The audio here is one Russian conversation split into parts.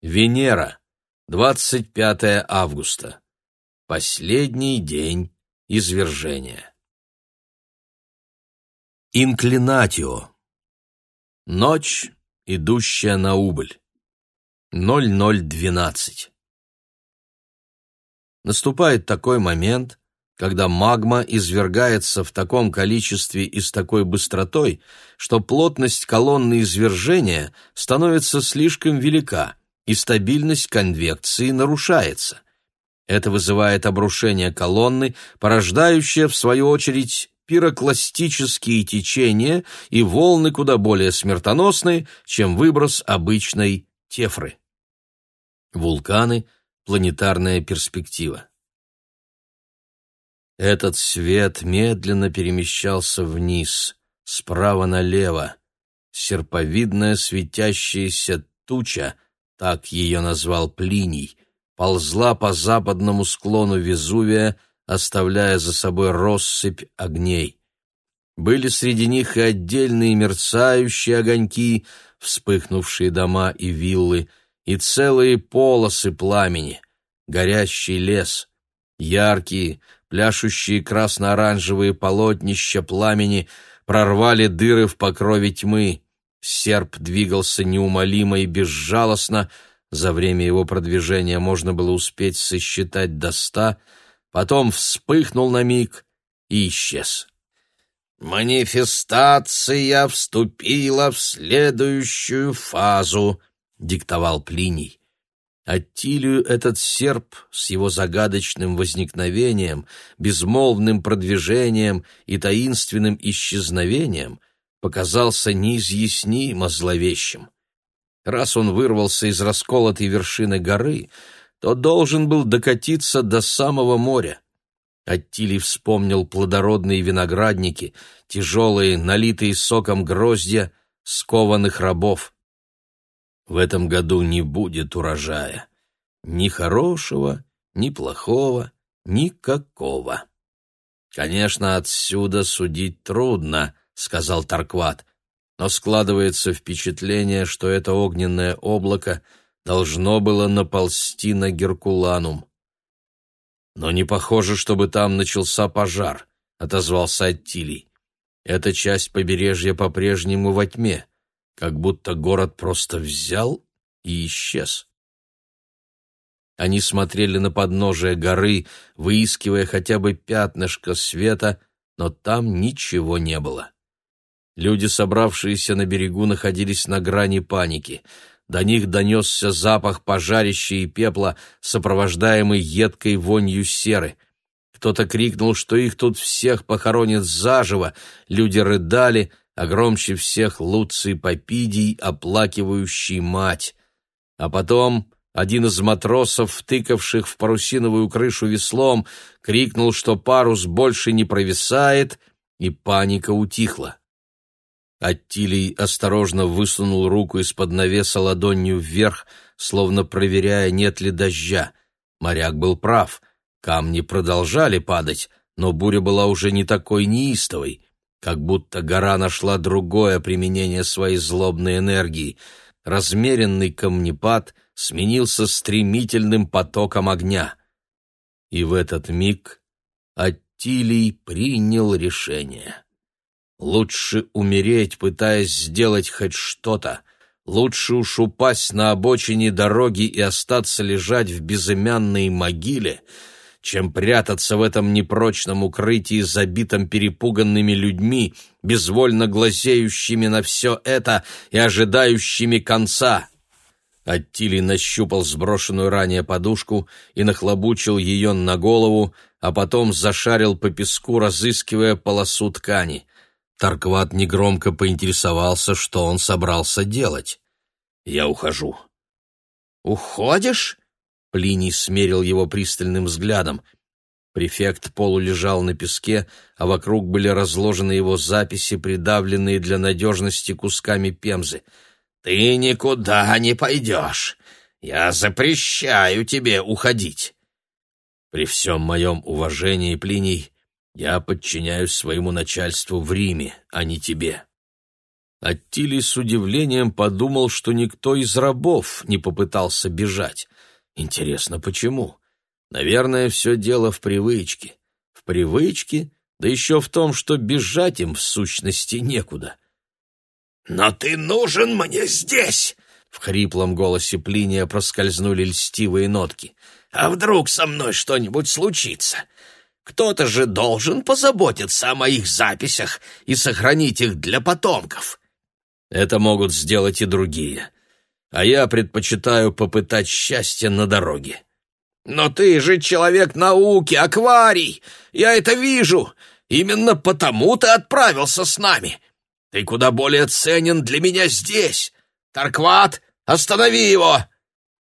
Венера, 25 августа. Последний день извержения. Инклинатио. Ночь, идущая на убыль. 0012. Наступает такой момент, когда магма извергается в таком количестве и с такой быстротой, что плотность колонны извержения становится слишком велика, и стабильность конвекции нарушается. Это вызывает обрушение колонны, порождающее, в свою очередь, пирокластические течения и волны куда более смертоносные, чем выброс обычной тефры. Вулканы – планетарная перспектива. Этот свет медленно перемещался вниз, справа налево. Серповидная светящаяся туча, так ее назвал Плиний, ползла по западному склону Везувия, оставляя за собой россыпь огней. Были среди них и отдельные мерцающие огоньки, вспыхнувшие дома и виллы, и целые полосы пламени, горящий лес, яркие, пляшущие красно-оранжевые полотнища пламени прорвали дыры в покрове тьмы. Серп двигался неумолимо и безжалостно, за время его продвижения можно было успеть сосчитать до ста, потом вспыхнул на миг и исчез. «Манифестация вступила в следующую фазу», — диктовал Плиний. Аттилию этот серп с его загадочным возникновением, безмолвным продвижением и таинственным исчезновением показался неизъяснимо зловещим. Раз он вырвался из расколотой вершины горы, то должен был докатиться до самого моря. Аттилий вспомнил плодородные виноградники, тяжелые, налитые соком гроздья, скованных рабов — в этом году не будет урожая. Ни хорошего, ни плохого, никакого. Конечно, отсюда судить трудно, сказал Таркват, но складывается впечатление, что это огненное облако должно было наползти на Геркуланум. Но не похоже, чтобы там начался пожар, отозвался Аттилий. Эта часть побережья по-прежнему во тьме как будто город просто взял и исчез. Они смотрели на подножие горы, выискивая хотя бы пятнышко света, но там ничего не было. Люди, собравшиеся на берегу, находились на грани паники. До них донесся запах пожарища и пепла, сопровождаемый едкой вонью серы. Кто-то крикнул, что их тут всех похоронят заживо, люди рыдали, а громче всех Луций Попидий, оплакивающий мать. А потом один из матросов, втыкавших в парусиновую крышу веслом, крикнул, что парус больше не провисает, и паника утихла. Аттилий осторожно высунул руку из-под навеса ладонью вверх, словно проверяя, нет ли дождя. Моряк был прав. Камни продолжали падать, но буря была уже не такой неистовой как будто гора нашла другое применение своей злобной энергии. Размеренный камнепад сменился стремительным потоком огня. И в этот миг Аттилий принял решение. Лучше умереть, пытаясь сделать хоть что-то, лучше уж упасть на обочине дороги и остаться лежать в безымянной могиле — чем прятаться в этом непрочном укрытии, забитом перепуганными людьми, безвольно глазеющими на все это и ожидающими конца. Аттилий нащупал сброшенную ранее подушку и нахлобучил ее на голову, а потом зашарил по песку, разыскивая полосу ткани. Таркват негромко поинтересовался, что он собрался делать. «Я ухожу». «Уходишь?» Плиний смерил его пристальным взглядом. Префект полулежал на песке, а вокруг были разложены его записи, придавленные для надежности кусками пемзы. «Ты никуда не пойдешь. Я запрещаю тебе уходить». «При всем моем уважении, Плиний, я подчиняюсь своему начальству в Риме, а не тебе». Аттили с удивлением подумал, что никто из рабов не попытался бежать. Интересно, почему? Наверное, все дело в привычке. В привычке, да еще в том, что бежать им в сущности некуда. «Но ты нужен мне здесь!» В хриплом голосе Плиния проскользнули льстивые нотки. «А вдруг со мной что-нибудь случится? Кто-то же должен позаботиться о моих записях и сохранить их для потомков». «Это могут сделать и другие. А я предпочитаю попытать счастье на дороге». «Но ты же человек науки, акварий! Я это вижу! Именно потому ты отправился с нами! Ты куда более ценен для меня здесь! Таркват, останови его!»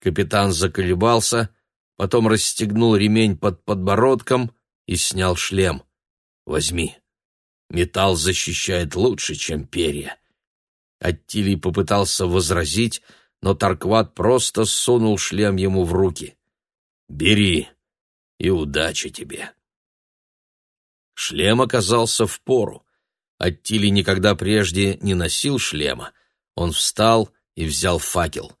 Капитан заколебался, потом расстегнул ремень под подбородком и снял шлем. «Возьми. Металл защищает лучше, чем перья». Аттилий попытался возразить, но Таркват просто сунул шлем ему в руки. «Бери, и удачи тебе». Шлем оказался в пору. Аттили никогда прежде не носил шлема. Он встал и взял факел.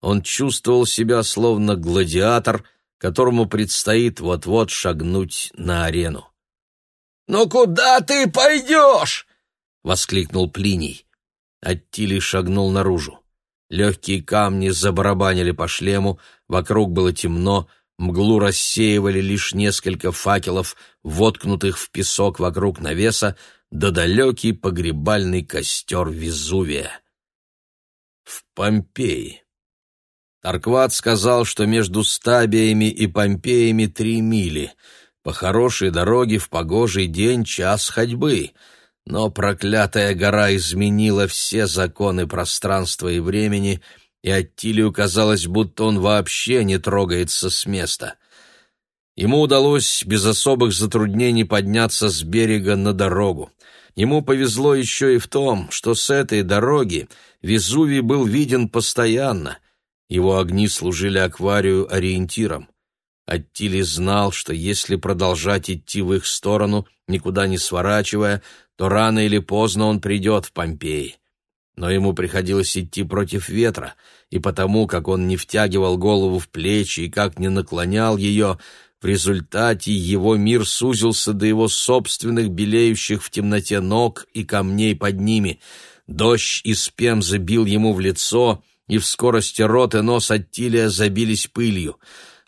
Он чувствовал себя словно гладиатор, которому предстоит вот-вот шагнуть на арену. «Ну куда ты пойдешь?» — воскликнул Плиний. Аттили шагнул наружу. Легкие камни забарабанили по шлему, вокруг было темно, мглу рассеивали лишь несколько факелов, воткнутых в песок вокруг навеса, да далекий погребальный костер Везувия. В Помпеи. Таркват сказал, что между Стабиями и Помпеями три мили. По хорошей дороге в погожий день час ходьбы. Но проклятая гора изменила все законы пространства и времени, и Аттилию казалось, будто он вообще не трогается с места. Ему удалось без особых затруднений подняться с берега на дорогу. Ему повезло еще и в том, что с этой дороги Везувий был виден постоянно. Его огни служили акварию ориентиром. Аттили знал, что если продолжать идти в их сторону, никуда не сворачивая, то рано или поздно он придет в Помпеи. Но ему приходилось идти против ветра, и потому, как он не втягивал голову в плечи и как не наклонял ее, в результате его мир сузился до его собственных белеющих в темноте ног и камней под ними. Дождь из пемзы бил ему в лицо, и в скорости рот и нос Аттилия забились пылью.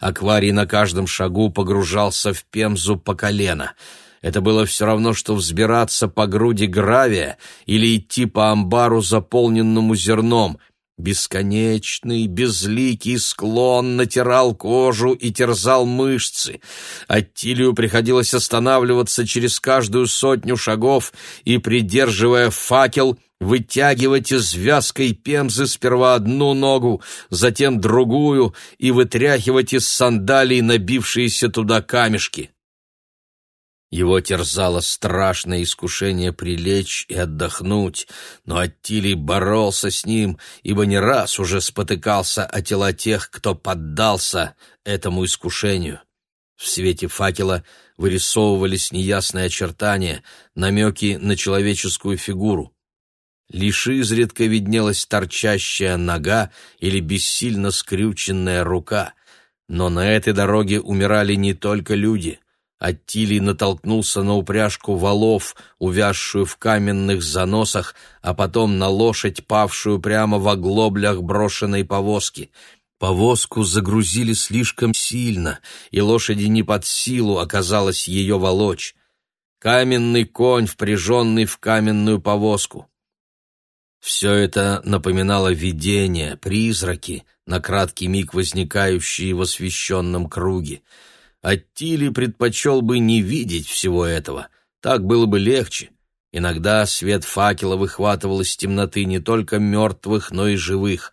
Акварий на каждом шагу погружался в пемзу по колено. Это было все равно, что взбираться по груди гравия или идти по амбару, заполненному зерном — Бесконечный, безликий склон натирал кожу и терзал мышцы. Аттилию приходилось останавливаться через каждую сотню шагов и, придерживая факел, вытягивать из вязкой пемзы сперва одну ногу, затем другую и вытряхивать из сандалий набившиеся туда камешки. Его терзало страшное искушение прилечь и отдохнуть, но Аттилий боролся с ним, ибо не раз уже спотыкался о тела тех, кто поддался этому искушению. В свете факела вырисовывались неясные очертания, намеки на человеческую фигуру. Лишь изредка виднелась торчащая нога или бессильно скрюченная рука. Но на этой дороге умирали не только люди. Аттилий натолкнулся на упряжку валов, увязшую в каменных заносах, а потом на лошадь, павшую прямо в оглоблях брошенной повозки. Повозку загрузили слишком сильно, и лошади не под силу оказалось ее волочь. Каменный конь, впряженный в каменную повозку. Все это напоминало видения, призраки, на краткий миг возникающие в освещенном круге. Аттили предпочел бы не видеть всего этого, так было бы легче. Иногда свет факела выхватывал из темноты не только мертвых, но и живых.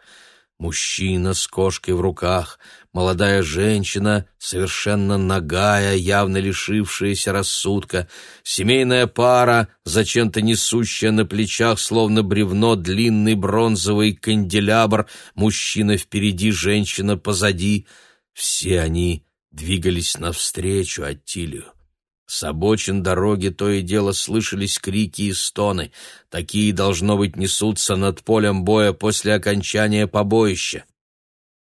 Мужчина с кошкой в руках, молодая женщина, совершенно нагая, явно лишившаяся рассудка, семейная пара, зачем-то несущая на плечах, словно бревно, длинный бронзовый канделябр, мужчина впереди, женщина позади. Все они двигались навстречу Аттилию. С обочин дороги то и дело слышались крики и стоны. Такие, должно быть, несутся над полем боя после окончания побоища.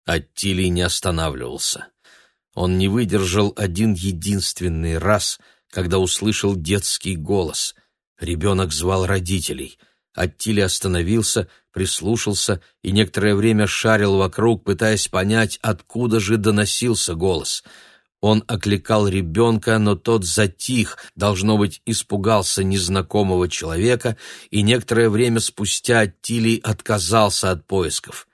Аттилий не останавливался. Он не выдержал один единственный раз, когда услышал детский голос. Ребенок звал родителей. Аттилий остановился, прислушался и некоторое время шарил вокруг, пытаясь понять, откуда же доносился голос — он окликал ребенка, но тот затих, должно быть, испугался незнакомого человека, и некоторое время спустя Тилий отказался от поисков.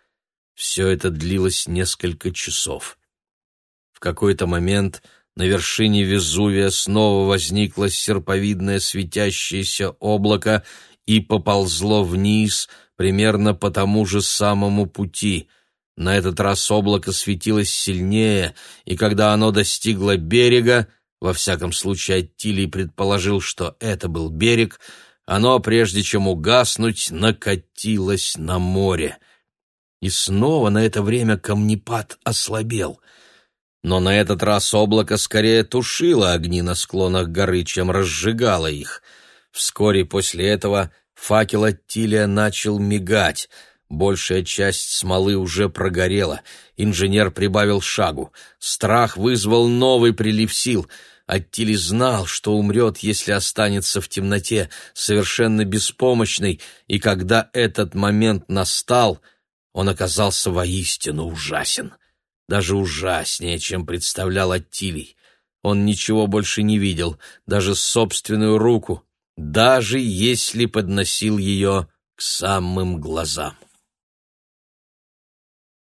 Все это длилось несколько часов. В какой-то момент на вершине Везувия снова возникло серповидное светящееся облако и поползло вниз примерно по тому же самому пути — на этот раз облако светилось сильнее, и когда оно достигло берега, во всяком случае Аттилий предположил, что это был берег, оно, прежде чем угаснуть, накатилось на море. И снова на это время камнепад ослабел. Но на этот раз облако скорее тушило огни на склонах горы, чем разжигало их. Вскоре после этого факел Аттилия начал мигать — Большая часть смолы уже прогорела. Инженер прибавил шагу. Страх вызвал новый прилив сил. Аттили знал, что умрет, если останется в темноте, совершенно беспомощный, и когда этот момент настал, он оказался воистину ужасен. Даже ужаснее, чем представлял Аттилий. Он ничего больше не видел, даже собственную руку, даже если подносил ее к самым глазам.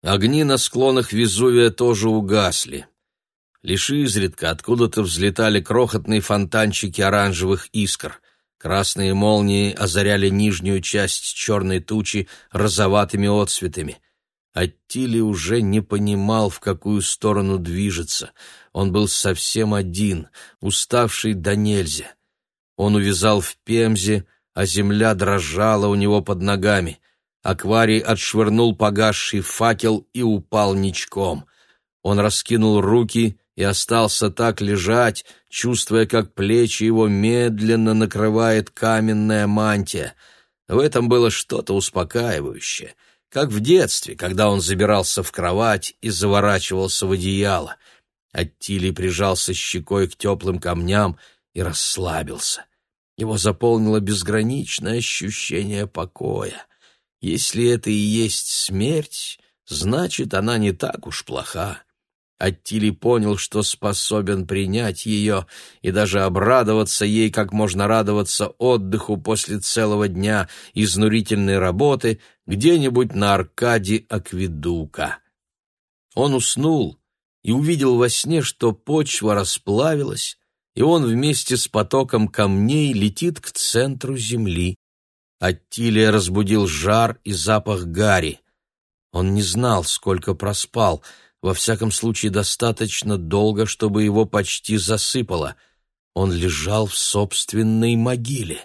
Огни на склонах Везувия тоже угасли. Лишь изредка откуда-то взлетали крохотные фонтанчики оранжевых искр. Красные молнии озаряли нижнюю часть черной тучи розоватыми отцветами. Аттили уже не понимал, в какую сторону движется. Он был совсем один, уставший до нельзя. Он увязал в Пемзе, а земля дрожала у него под ногами — Акварий отшвырнул погасший факел и упал ничком. Он раскинул руки и остался так лежать, чувствуя, как плечи его медленно накрывает каменная мантия. В этом было что-то успокаивающее, как в детстве, когда он забирался в кровать и заворачивался в одеяло. Аттилий прижался щекой к теплым камням и расслабился. Его заполнило безграничное ощущение покоя. Если это и есть смерть, значит, она не так уж плоха. Аттили понял, что способен принять ее и даже обрадоваться ей, как можно радоваться отдыху после целого дня изнурительной работы где-нибудь на аркаде Акведука. Он уснул и увидел во сне, что почва расплавилась, и он вместе с потоком камней летит к центру земли. Аттилия разбудил жар и запах гари. Он не знал, сколько проспал, во всяком случае достаточно долго, чтобы его почти засыпало. Он лежал в собственной могиле.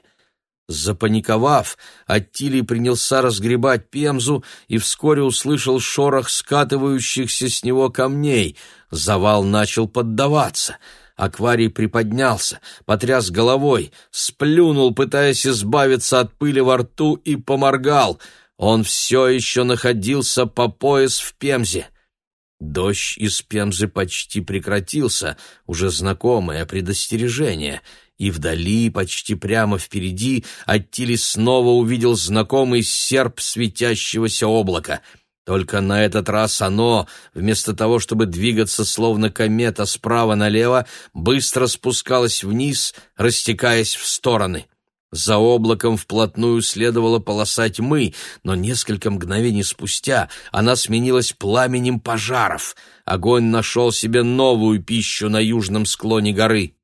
Запаниковав, Аттилий принялся разгребать пемзу и вскоре услышал шорох скатывающихся с него камней. Завал начал поддаваться — Акварий приподнялся, потряс головой, сплюнул, пытаясь избавиться от пыли во рту, и поморгал. Он все еще находился по пояс в Пемзе. Дождь из Пемзы почти прекратился, уже знакомое предостережение, и вдали, почти прямо впереди, Аттили снова увидел знакомый серп светящегося облака — только на этот раз оно, вместо того, чтобы двигаться словно комета справа налево, быстро спускалось вниз, растекаясь в стороны. За облаком вплотную следовала полоса тьмы, но несколько мгновений спустя она сменилась пламенем пожаров. Огонь нашел себе новую пищу на южном склоне горы.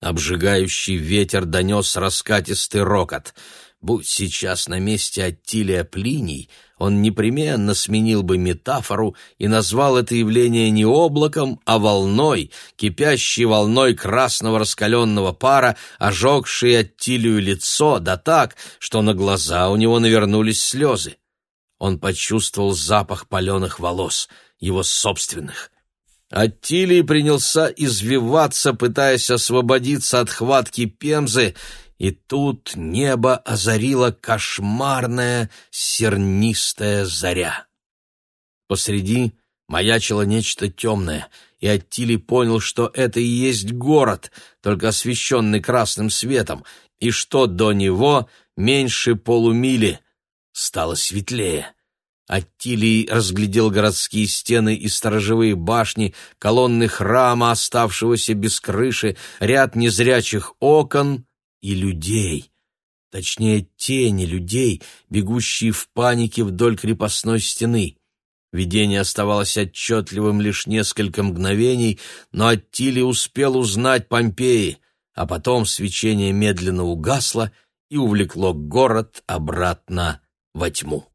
Обжигающий ветер донес раскатистый рокот — Будь сейчас на месте Аттилия Плиний, он непременно сменил бы метафору и назвал это явление не облаком, а волной, кипящей волной красного раскаленного пара, ожегшей Аттилию лицо, да так, что на глаза у него навернулись слезы. Он почувствовал запах паленых волос, его собственных. Аттилий принялся извиваться, пытаясь освободиться от хватки Пемзы, и тут небо озарила кошмарная сернистая заря. Посреди маячило нечто темное, и Аттилий понял, что это и есть город, только освещенный красным светом, и что до него меньше полумили. Стало светлее. Аттилий разглядел городские стены и сторожевые башни, колонны храма, оставшегося без крыши, ряд незрячих окон и людей. Точнее, тени людей, бегущие в панике вдоль крепостной стены. Видение оставалось отчетливым лишь несколько мгновений, но Аттили успел узнать Помпеи, а потом свечение медленно угасло и увлекло город обратно во тьму.